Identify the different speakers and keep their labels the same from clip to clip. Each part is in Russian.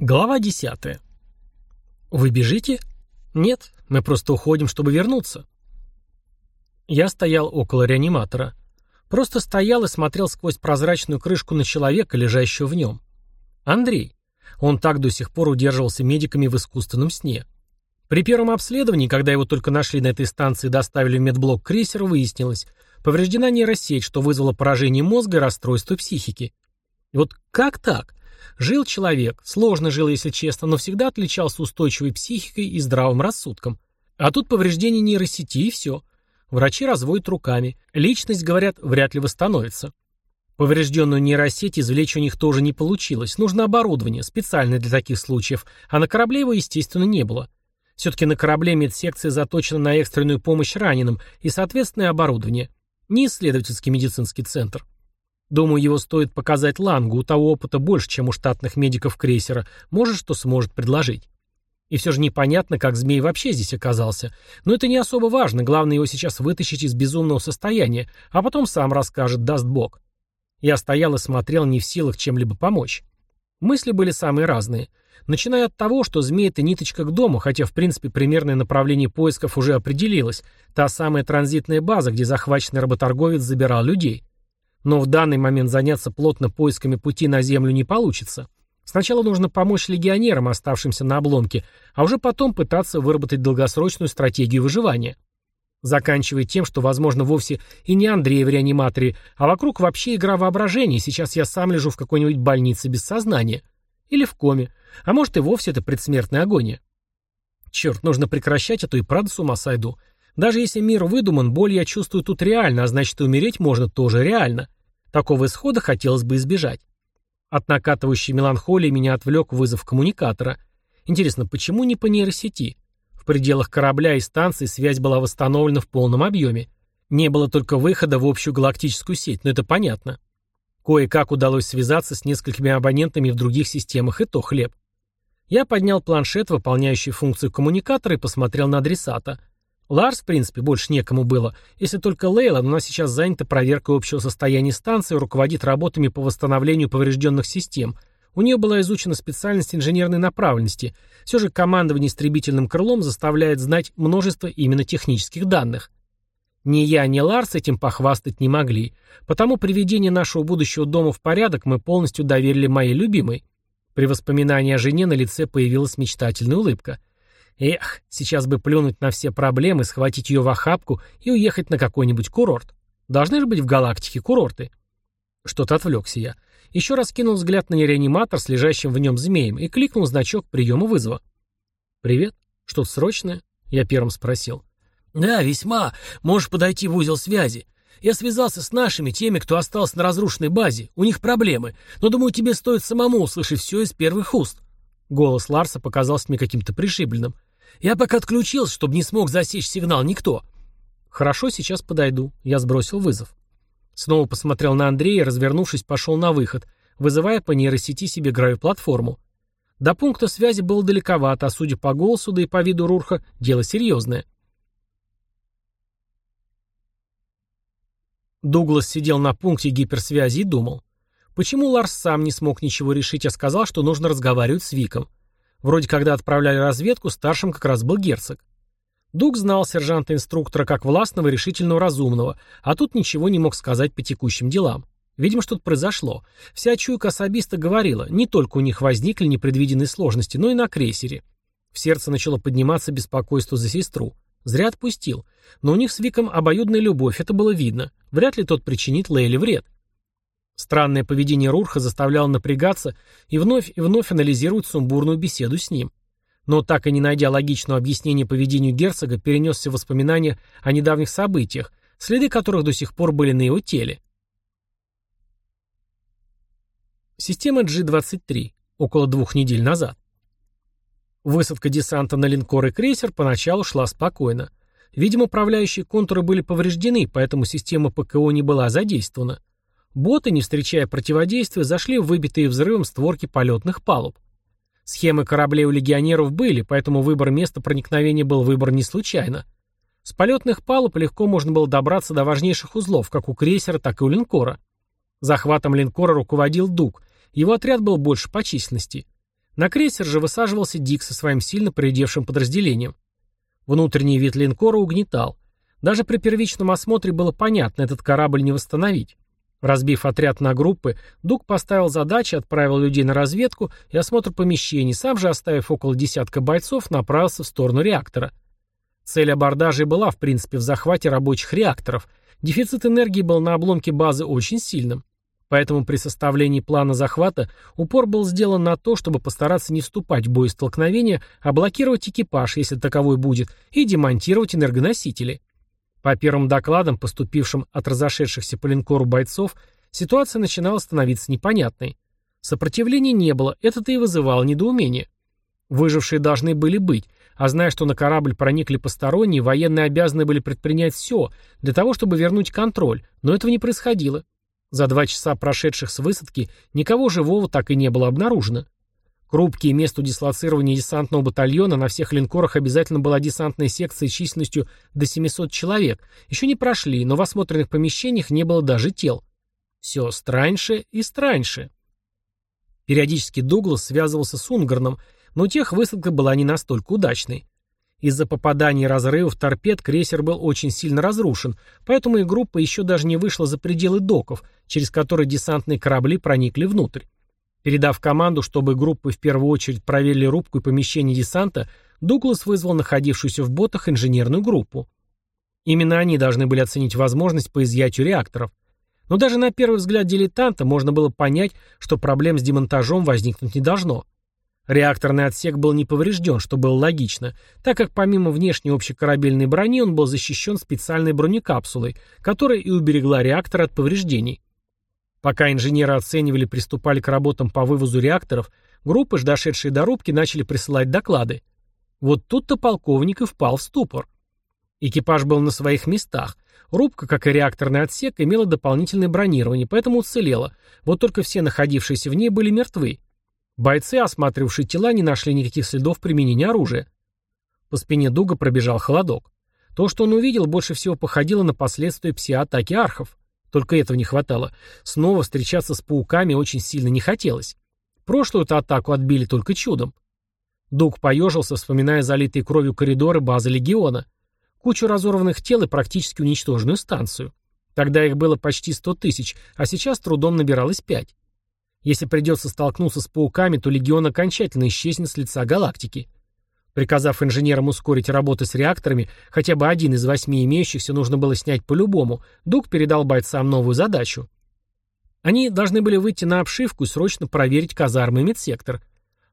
Speaker 1: Глава 10. Вы бежите? Нет, мы просто уходим, чтобы вернуться. Я стоял около реаниматора. Просто стоял и смотрел сквозь прозрачную крышку на человека, лежащего в нем. Андрей. Он так до сих пор удерживался медиками в искусственном сне. При первом обследовании, когда его только нашли на этой станции и доставили в медблок крейсера, выяснилось, повреждена нейросеть, что вызвало поражение мозга и расстройство психики. Вот как так? Жил человек, сложно жил, если честно, но всегда отличался устойчивой психикой и здравым рассудком. А тут повреждение нейросети и все. Врачи разводят руками. Личность, говорят, вряд ли восстановится. Поврежденную нейросеть извлечь у них тоже не получилось. Нужно оборудование, специальное для таких случаев, а на корабле его, естественно, не было. Все-таки на корабле медсекция заточена на экстренную помощь раненым и соответственное оборудование. Не исследовательский медицинский центр. Думаю, его стоит показать Лангу, у того опыта больше, чем у штатных медиков крейсера, может, что сможет предложить. И все же непонятно, как змей вообще здесь оказался. Но это не особо важно, главное его сейчас вытащить из безумного состояния, а потом сам расскажет, даст бог. Я стоял и смотрел, не в силах чем-либо помочь. Мысли были самые разные. Начиная от того, что змей — это ниточка к дому, хотя, в принципе, примерное направление поисков уже определилось. Та самая транзитная база, где захваченный работорговец забирал людей. Но в данный момент заняться плотно поисками пути на Землю не получится. Сначала нужно помочь легионерам, оставшимся на обломке, а уже потом пытаться выработать долгосрочную стратегию выживания. Заканчивая тем, что, возможно, вовсе и не Андрей в реаниматоре, а вокруг вообще игра воображения, сейчас я сам лежу в какой-нибудь больнице без сознания. Или в коме. А может и вовсе это предсмертная агония. Черт, нужно прекращать, а и правда с ума сойду. Даже если мир выдуман, боль я чувствую тут реально, а значит и умереть можно тоже реально. Такого исхода хотелось бы избежать. От накатывающей меланхолии меня отвлек вызов коммуникатора. Интересно, почему не по нейросети? В пределах корабля и станции связь была восстановлена в полном объеме. Не было только выхода в общую галактическую сеть, но это понятно. Кое-как удалось связаться с несколькими абонентами в других системах, и то хлеб. Я поднял планшет, выполняющий функцию коммуникатора, и посмотрел на адресата. Ларс, в принципе, больше некому было, если только Лейла, но она сейчас занята проверкой общего состояния станции и руководит работами по восстановлению поврежденных систем. У нее была изучена специальность инженерной направленности. Все же командование истребительным крылом заставляет знать множество именно технических данных. Ни я, ни Ларс этим похвастать не могли, потому приведение нашего будущего дома в порядок мы полностью доверили моей любимой. При воспоминании о жене на лице появилась мечтательная улыбка – Эх, сейчас бы плюнуть на все проблемы, схватить ее в охапку и уехать на какой-нибудь курорт. Должны же быть в галактике курорты. Что-то отвлекся я. Еще раз кинул взгляд на реаниматор с лежащим в нем змеем и кликнул значок приема вызова. «Привет. Что-то срочное?» Я первым спросил.
Speaker 2: «Да, весьма. Можешь подойти в узел связи. Я связался с нашими, теми, кто остался на разрушенной базе. У них проблемы. Но, думаю, тебе стоит самому услышать все из первых уст». Голос Ларса показался мне каким-то пришибленным. Я пока отключился, чтобы не смог засечь сигнал никто. Хорошо, сейчас подойду. Я сбросил вызов. Снова посмотрел на Андрея, развернувшись, пошел на выход, вызывая по нейросети себе гравиплатформу. До пункта связи было далековато, а судя по голосу, да и по виду Рурха, дело серьезное. Дуглас сидел на пункте гиперсвязи и думал. Почему Ларс сам не смог ничего решить, а сказал, что нужно разговаривать с Виком? Вроде когда отправляли разведку, старшим как раз был герцог. Дуг знал сержанта-инструктора как властного решительного разумного, а тут ничего не мог сказать по текущим делам. Видимо, что-то произошло. Вся чуйка особиста говорила, не только у них возникли непредвиденные сложности, но и на крейсере. В сердце начало подниматься беспокойство за сестру. Зря отпустил. Но у них с Виком обоюдная любовь, это было видно. Вряд ли тот причинит Лейле вред. Странное поведение Рурха заставляло напрягаться и вновь и вновь анализировать сумбурную беседу с ним. Но так и не найдя логичного объяснения поведению герцога, перенесся в воспоминания о недавних событиях, следы которых до сих пор были на его теле. Система G-23. Около двух недель назад. Высадка десанта на линкор и крейсер поначалу шла спокойно. Видимо, управляющие контуры были повреждены, поэтому система ПКО не была задействована. Боты, не встречая противодействия, зашли в выбитые взрывом створки полетных палуб. Схемы кораблей у легионеров были, поэтому выбор места проникновения был выбор не случайно. С полетных палуб легко можно было добраться до важнейших узлов, как у крейсера, так и у линкора. Захватом линкора руководил Дуг. Его отряд был больше по численности.
Speaker 1: На крейсер же высаживался Дик со своим сильно поредевшим подразделением. Внутренний вид линкора угнетал. Даже при первичном осмотре было понятно, этот корабль не восстановить. Разбив отряд на группы, Дуг поставил задачи, отправил людей на разведку и осмотр помещений, сам же, оставив около десятка бойцов, направился в сторону реактора. Цель абордажа была, в принципе, в захвате рабочих реакторов. Дефицит энергии был на обломке базы очень сильным. Поэтому при составлении плана захвата упор был сделан на то, чтобы постараться не вступать в боестолкновение, а блокировать экипаж, если таковой будет, и демонтировать энергоносители. По первым докладам, поступившим от разошедшихся по линкору бойцов, ситуация начинала становиться непонятной. Сопротивления не было, это-то и вызывало недоумение. Выжившие должны были быть, а зная, что на корабль проникли посторонние, военные обязаны были предпринять все для того, чтобы вернуть контроль, но этого не происходило. За два часа, прошедших с высадки, никого живого так и не было обнаружено. К рубке и месту дислоцирования десантного батальона на всех линкорах обязательно была десантная секция численностью до 700 человек. Еще не прошли, но в осмотренных помещениях не было даже тел. Все страньше и страньше. Периодически Дуглас связывался с Унгарном, но тех высадка была не настолько удачной. Из-за попаданий и разрывов торпед крейсер был очень сильно разрушен, поэтому и группа еще даже не вышла за пределы доков, через которые десантные корабли проникли внутрь. Передав команду, чтобы группы в первую очередь проверили рубку и помещение десанта, Дуглас вызвал находившуюся в ботах инженерную группу. Именно они должны были оценить возможность по изъятию реакторов. Но даже на первый взгляд дилетанта можно было понять, что проблем с демонтажом возникнуть не должно. Реакторный отсек был не поврежден, что было логично, так как помимо внешней общекорабельной брони он был защищен специальной бронекапсулой, которая и уберегла реактор от повреждений. Пока инженеры оценивали и приступали к работам по вывозу реакторов, группы, дошедшие до рубки, начали присылать доклады. Вот тут-то полковник и впал в ступор. Экипаж был на своих местах. Рубка, как и реакторный отсек, имела дополнительное бронирование, поэтому уцелела. Вот только все находившиеся в ней были мертвы. Бойцы, осматривавшие тела, не нашли никаких следов применения оружия. По спине Дуга пробежал холодок. То, что он увидел, больше всего походило на последствия пси-атаки архов. Только этого не хватало. Снова встречаться с пауками очень сильно не хотелось. Прошлую-то атаку отбили только чудом. Дуг поежился, вспоминая залитые кровью коридоры базы Легиона. Кучу разорванных тел и практически уничтоженную станцию. Тогда их было почти сто тысяч, а сейчас трудом набиралось пять. Если придется столкнуться с пауками, то Легион окончательно исчезнет с лица галактики. Приказав инженерам ускорить работы с реакторами, хотя бы один из восьми имеющихся нужно было снять по-любому, Дуг передал бойцам новую задачу. Они должны были выйти на обшивку и срочно проверить казармы и медсектор.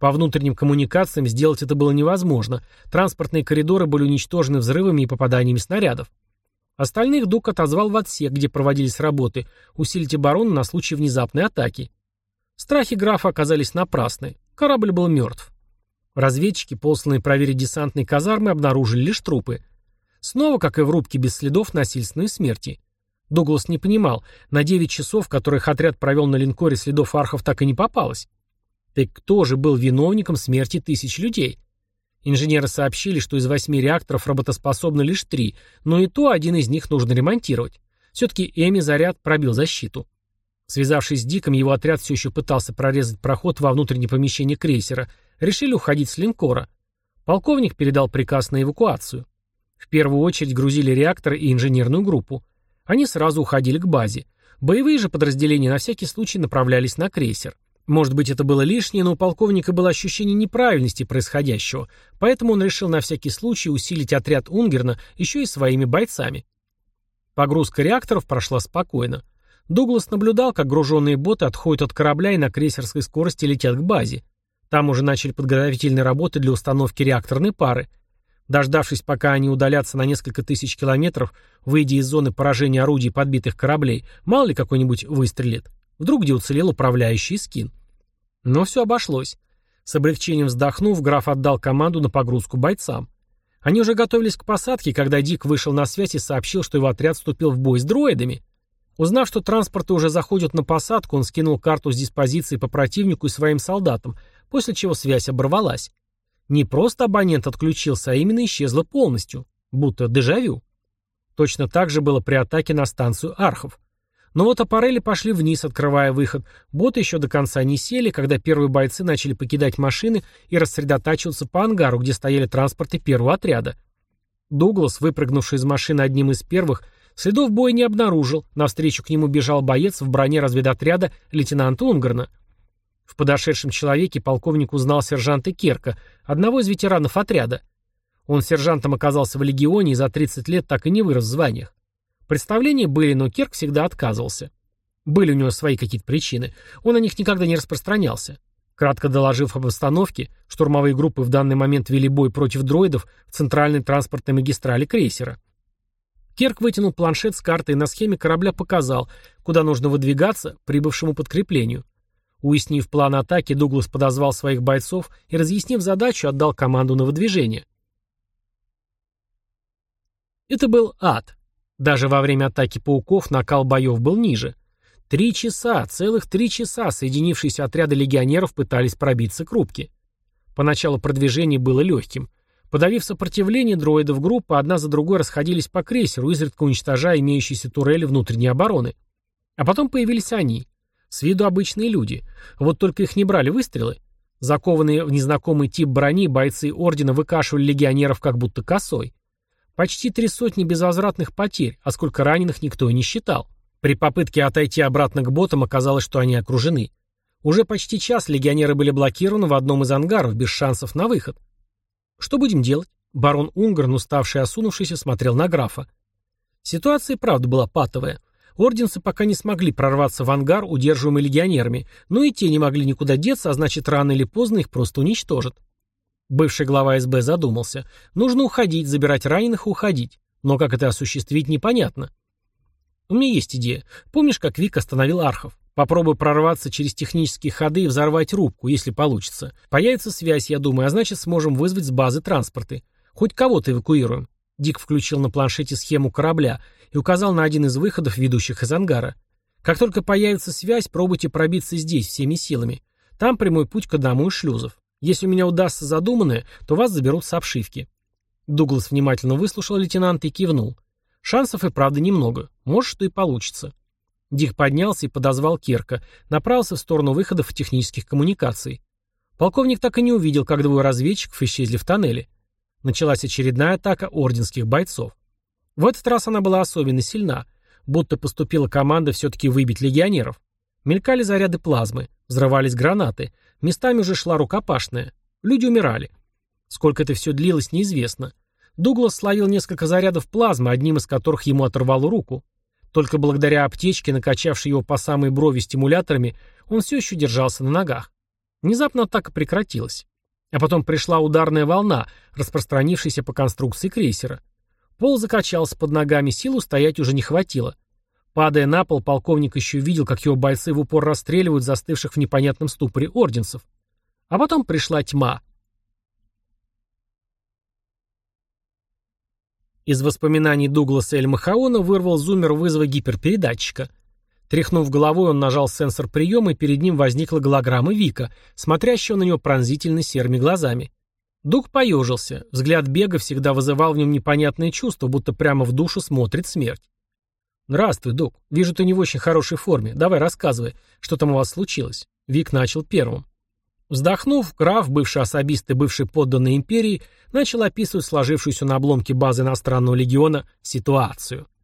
Speaker 1: По внутренним коммуникациям сделать это было невозможно. Транспортные коридоры были уничтожены взрывами и попаданиями снарядов. Остальных Дуг отозвал в отсек, где проводились работы, усилить оборону на случай внезапной атаки. Страхи графа оказались напрасны. Корабль был мертв. Разведчики, посланные проверить десантные казармы, обнаружили лишь трупы. Снова, как и в рубке без следов насильственной смерти. Дуглас не понимал, на 9 часов, которых отряд провел на линкоре, следов архов так и не попалось. Так кто же был виновником смерти тысяч людей? Инженеры сообщили, что из восьми реакторов работоспособны лишь три, но и то один из них нужно ремонтировать. Все-таки Эми заряд пробил защиту. Связавшись с Диком, его отряд все еще пытался прорезать проход во внутреннее помещение крейсера – решили уходить с линкора. Полковник передал приказ на эвакуацию. В первую очередь грузили реактор и инженерную группу. Они сразу уходили к базе. Боевые же подразделения на всякий случай направлялись на крейсер. Может быть, это было лишнее, но у полковника было ощущение неправильности происходящего, поэтому он решил на всякий случай усилить отряд Унгерна еще и своими бойцами. Погрузка реакторов прошла спокойно. Дуглас наблюдал, как груженные боты отходят от корабля и на крейсерской скорости летят к базе. Там уже начали подготовительные работы для установки реакторной пары. Дождавшись, пока они удалятся на несколько тысяч километров, выйдя из зоны поражения орудий подбитых кораблей, мало ли какой-нибудь выстрелит. Вдруг где уцелел управляющий скин. Но все обошлось. С облегчением вздохнув, граф отдал команду на погрузку бойцам. Они уже готовились к посадке, когда Дик вышел на связь и сообщил, что его отряд вступил в бой с дроидами. Узнав, что транспорты уже заходят на посадку, он скинул карту с диспозицией по противнику и своим солдатам, после чего связь оборвалась. Не просто абонент отключился, а именно исчезла полностью, будто дежавю. Точно так же было при атаке на станцию архов. Но вот аппарели пошли вниз, открывая выход. Боты еще до конца не сели, когда первые бойцы начали покидать машины и рассредотачиваться по ангару, где стояли транспорты первого отряда. Дуглас, выпрыгнувший из машины одним из первых, следов боя не обнаружил. Навстречу к нему бежал боец в броне разведотряда лейтенанта Унгарна. В подошедшем человеке полковник узнал сержанта Керка, одного из ветеранов отряда. Он сержантом оказался в легионе и за 30 лет так и не вырос в званиях. Представления были, но Керк всегда отказывался. Были у него свои какие-то причины. Он о них никогда не распространялся. Кратко доложив об обстановке, штурмовые группы в данный момент вели бой против дроидов в центральной транспортной магистрали крейсера. Керк вытянул планшет с картой и на схеме корабля показал, куда нужно выдвигаться прибывшему подкреплению. Уяснив план атаки, Дуглас подозвал своих бойцов и, разъяснив задачу, отдал команду на выдвижение. Это был ад. Даже во время атаки пауков накал боев был ниже. Три часа, целых три часа соединившиеся отряды легионеров пытались пробиться к рубке. Поначалу продвижение было легким. Подавив сопротивление дроидов группы, одна за другой расходились по крейсеру, изредка уничтожая имеющиеся турели внутренней обороны. А потом появились они. С виду обычные люди. Вот только их не брали выстрелы. Закованные в незнакомый тип брони, бойцы Ордена выкашивали легионеров как будто косой. Почти три сотни безвозвратных потерь, а сколько раненых никто и не считал. При попытке отойти обратно к ботам оказалось, что они окружены. Уже почти час легионеры были блокированы в одном из ангаров, без шансов на выход. Что будем делать? Барон Унгарн, уставший и осунувшийся, смотрел на графа. Ситуация правда была патовая. Орденцы пока не смогли прорваться в ангар, удерживаемый легионерами, но и те не могли никуда деться, а значит, рано или поздно их просто уничтожат. Бывший глава СБ задумался. Нужно уходить, забирать раненых и уходить. Но как это осуществить, непонятно. У меня есть идея. Помнишь, как Вик остановил Архов? Попробуй прорваться через технические ходы и взорвать рубку, если получится. Появится связь, я думаю, а значит сможем вызвать с базы транспорты. Хоть кого-то эвакуируем. Дик включил на планшете схему корабля и указал на один из выходов, ведущих из ангара. Как только появится связь, пробуйте пробиться здесь всеми силами. Там прямой путь к одному из шлюзов. Если у меня удастся задуманное, то вас заберут с обшивки». Дуглас внимательно выслушал лейтенанта и кивнул. «Шансов и правда немного. Может, что и получится». Дик поднялся и подозвал Керка, направился в сторону выходов технических коммуникаций. Полковник так и не увидел, как двое разведчиков исчезли в тоннеле. Началась очередная атака орденских бойцов. В этот раз она была особенно сильна, будто поступила команда все-таки выбить легионеров. Мелькали заряды плазмы, взрывались гранаты, местами уже шла рукопашная. Люди умирали. Сколько это все длилось, неизвестно. Дуглас словил несколько зарядов плазмы, одним из которых ему оторвало руку. Только благодаря аптечке, накачавшей его по самой брови стимуляторами, он все еще держался на ногах. Внезапно атака прекратилась. А потом пришла ударная волна, распространившаяся по конструкции крейсера. Пол закачался под ногами, силу стоять уже не хватило. Падая на пол, полковник еще видел, как его бойцы в упор расстреливают застывших в непонятном ступоре орденцев. А потом пришла тьма. Из воспоминаний Дугласа Эль Махаона вырвал зумер вызова гиперпередатчика. Тряхнув головой, он нажал сенсор приема, и перед ним возникла голограмма Вика, смотрящего на него пронзительно серыми глазами. Дуг поежился. Взгляд Бега всегда вызывал в нем непонятное чувство, будто прямо в душу смотрит смерть. «Здравствуй, док. Вижу, ты не в очень хорошей форме. Давай рассказывай, что там у вас случилось?» Вик начал первым. Вздохнув, граф, бывший особист и бывший подданный империи, начал описывать сложившуюся на обломке базы иностранного легиона ситуацию –